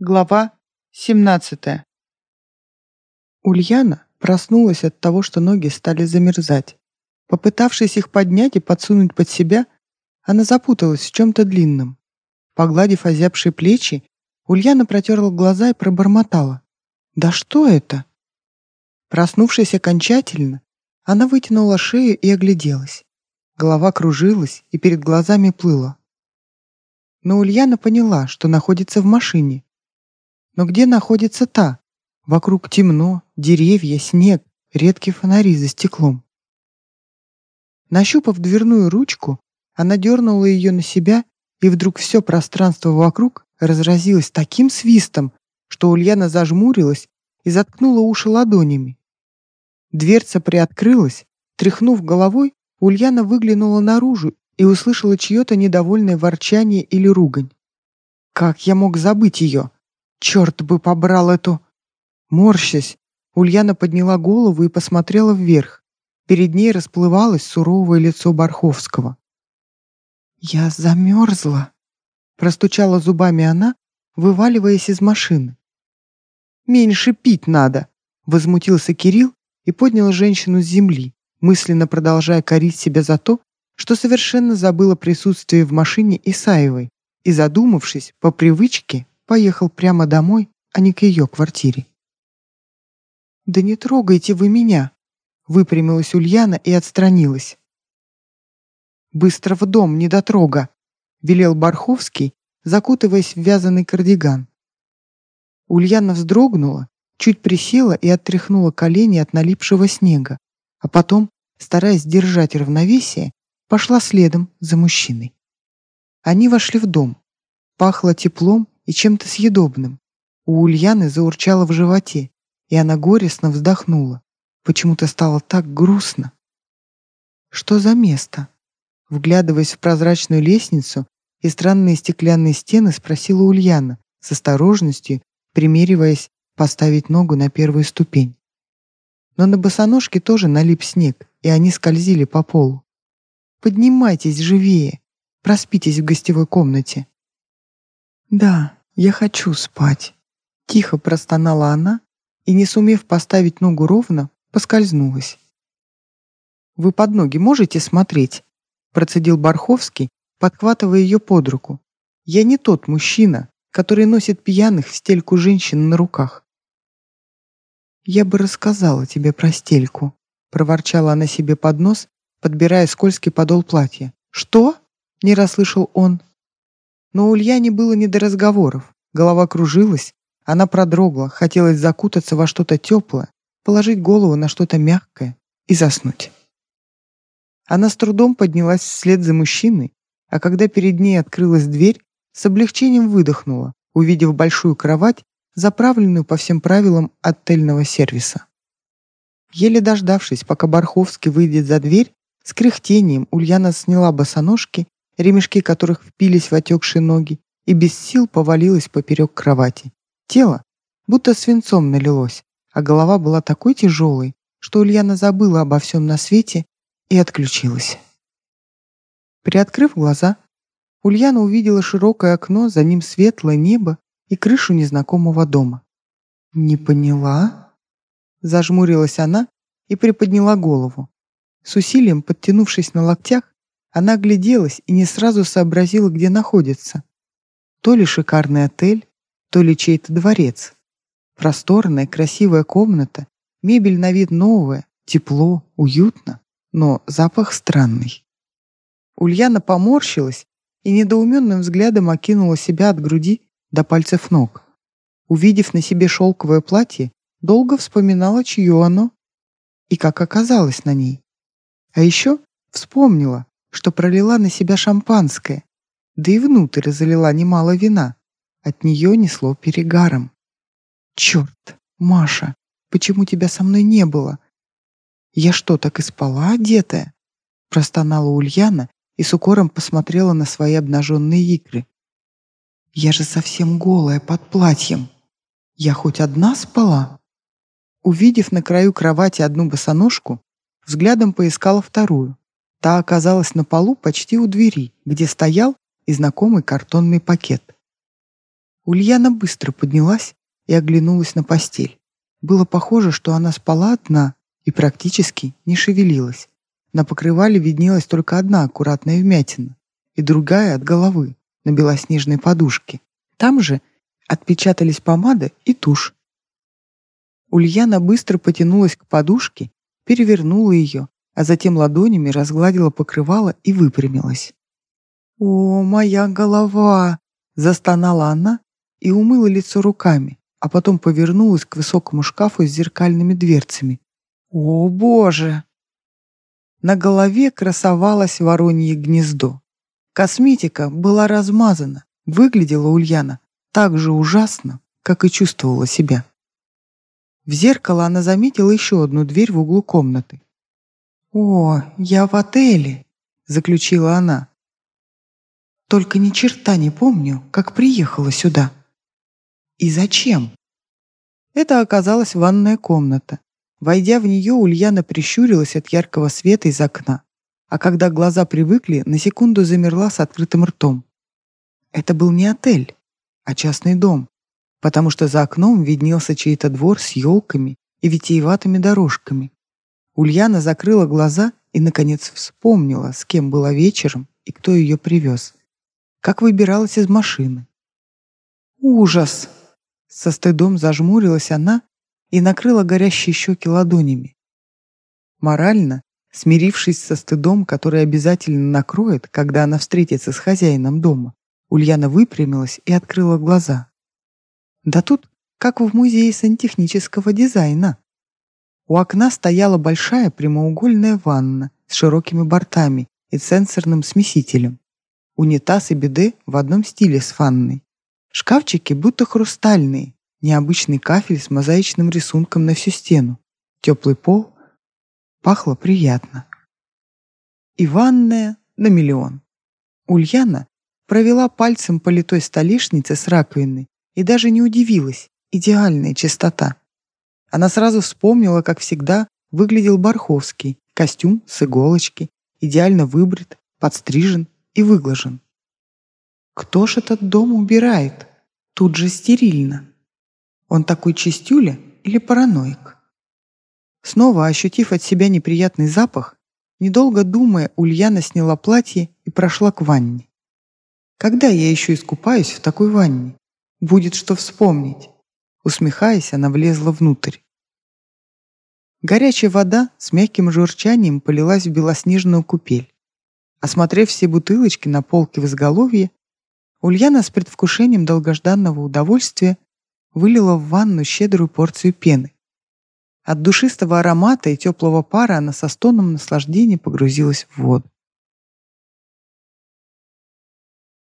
Глава 17 Ульяна проснулась от того, что ноги стали замерзать. Попытавшись их поднять и подсунуть под себя, она запуталась в чем-то длинном. Погладив озябшие плечи, Ульяна протерла глаза и пробормотала. «Да что это?» Проснувшись окончательно, она вытянула шею и огляделась. Голова кружилась и перед глазами плыла. Но Ульяна поняла, что находится в машине, но где находится та? Вокруг темно, деревья, снег, редкие фонари за стеклом. Нащупав дверную ручку, она дернула ее на себя, и вдруг все пространство вокруг разразилось таким свистом, что Ульяна зажмурилась и заткнула уши ладонями. Дверца приоткрылась, тряхнув головой, Ульяна выглянула наружу и услышала чье-то недовольное ворчание или ругань. Как я мог забыть ее? Черт бы побрал эту... Морщась, Ульяна подняла голову и посмотрела вверх. Перед ней расплывалось суровое лицо Барховского. «Я замерзла», — простучала зубами она, вываливаясь из машины. «Меньше пить надо», — возмутился Кирилл и поднял женщину с земли, мысленно продолжая корить себя за то, что совершенно забыла присутствие в машине Исаевой и, задумавшись, по привычке поехал прямо домой, а не к ее квартире. «Да не трогайте вы меня!» Выпрямилась Ульяна и отстранилась. «Быстро в дом, не дотрога!» велел Барховский, закутываясь в вязаный кардиган. Ульяна вздрогнула, чуть присела и оттряхнула колени от налипшего снега, а потом, стараясь держать равновесие, пошла следом за мужчиной. Они вошли в дом. Пахло теплом и чем-то съедобным. У Ульяны заурчало в животе, и она горестно вздохнула. Почему-то стало так грустно. Что за место? Вглядываясь в прозрачную лестницу и странные стеклянные стены, спросила Ульяна с осторожностью, примериваясь поставить ногу на первую ступень. Но на босоножке тоже налип снег, и они скользили по полу. «Поднимайтесь живее! Проспитесь в гостевой комнате!» «Да, я хочу спать», — тихо простонала она и, не сумев поставить ногу ровно, поскользнулась. «Вы под ноги можете смотреть?» — процедил Барховский, подхватывая ее под руку. «Я не тот мужчина, который носит пьяных в стельку женщин на руках». «Я бы рассказала тебе про стельку», — проворчала она себе под нос, подбирая скользкий подол платья. «Что?» — не расслышал он. Но Ульяне было не до разговоров. Голова кружилась, она продрогла, хотелось закутаться во что-то теплое, положить голову на что-то мягкое и заснуть. Она с трудом поднялась вслед за мужчиной, а когда перед ней открылась дверь, с облегчением выдохнула, увидев большую кровать, заправленную по всем правилам отельного сервиса. Еле дождавшись, пока Барховский выйдет за дверь, с кряхтением Ульяна сняла босоножки ремешки которых впились в отекшие ноги, и без сил повалилась поперек кровати. Тело будто свинцом налилось, а голова была такой тяжелой, что Ульяна забыла обо всем на свете и отключилась. Приоткрыв глаза, Ульяна увидела широкое окно, за ним светлое небо и крышу незнакомого дома. «Не поняла?» Зажмурилась она и приподняла голову. С усилием, подтянувшись на локтях, она огляделась и не сразу сообразила, где находится. То ли шикарный отель, то ли чей-то дворец. Просторная, красивая комната, мебель на вид новая, тепло, уютно, но запах странный. Ульяна поморщилась и недоуменным взглядом окинула себя от груди до пальцев ног. Увидев на себе шелковое платье, долго вспоминала, чье оно и как оказалось на ней. А еще вспомнила, что пролила на себя шампанское, да и внутрь залила немало вина. От нее несло перегаром. «Черт, Маша, почему тебя со мной не было? Я что, так и спала одетая?» Простонала Ульяна и с укором посмотрела на свои обнаженные икры. «Я же совсем голая под платьем. Я хоть одна спала?» Увидев на краю кровати одну босоножку, взглядом поискала вторую. Та оказалась на полу почти у двери, где стоял и знакомый картонный пакет. Ульяна быстро поднялась и оглянулась на постель. Было похоже, что она спала одна и практически не шевелилась. На покрывале виднелась только одна аккуратная вмятина и другая от головы на белоснежной подушке. Там же отпечатались помада и тушь. Ульяна быстро потянулась к подушке, перевернула ее, а затем ладонями разгладила покрывало и выпрямилась. «О, моя голова!» — застонала она и умыла лицо руками, а потом повернулась к высокому шкафу с зеркальными дверцами. «О, боже!» На голове красовалось воронье гнездо. Косметика была размазана, выглядела Ульяна так же ужасно, как и чувствовала себя. В зеркало она заметила еще одну дверь в углу комнаты. «О, я в отеле», — заключила она. «Только ни черта не помню, как приехала сюда. И зачем?» Это оказалась ванная комната. Войдя в нее, Ульяна прищурилась от яркого света из окна, а когда глаза привыкли, на секунду замерла с открытым ртом. Это был не отель, а частный дом, потому что за окном виднелся чей-то двор с елками и витиеватыми дорожками. Ульяна закрыла глаза и, наконец, вспомнила, с кем была вечером и кто ее привез. Как выбиралась из машины. «Ужас!» Со стыдом зажмурилась она и накрыла горящие щеки ладонями. Морально, смирившись со стыдом, который обязательно накроет, когда она встретится с хозяином дома, Ульяна выпрямилась и открыла глаза. Да тут, как в музее сантехнического дизайна. У окна стояла большая прямоугольная ванна с широкими бортами и сенсорным смесителем. Унитаз и биде в одном стиле с ванной. Шкафчики будто хрустальные, необычный кафель с мозаичным рисунком на всю стену, теплый пол. Пахло приятно. И ванная на миллион. Ульяна провела пальцем по литой столешнице с раковиной и даже не удивилась. Идеальная чистота. Она сразу вспомнила, как всегда, выглядел Барховский. Костюм с иголочки, идеально выбрит, подстрижен и выглажен. Кто ж этот дом убирает? Тут же стерильно. Он такой чистюля или параноик? Снова ощутив от себя неприятный запах, недолго думая, Ульяна сняла платье и прошла к ванне. Когда я еще искупаюсь в такой ванне? Будет что вспомнить. Усмехаясь, она влезла внутрь. Горячая вода с мягким журчанием полилась в белоснежную купель. Осмотрев все бутылочки на полке в изголовье, Ульяна с предвкушением долгожданного удовольствия вылила в ванну щедрую порцию пены. От душистого аромата и теплого пара она со стоном наслаждения погрузилась в воду.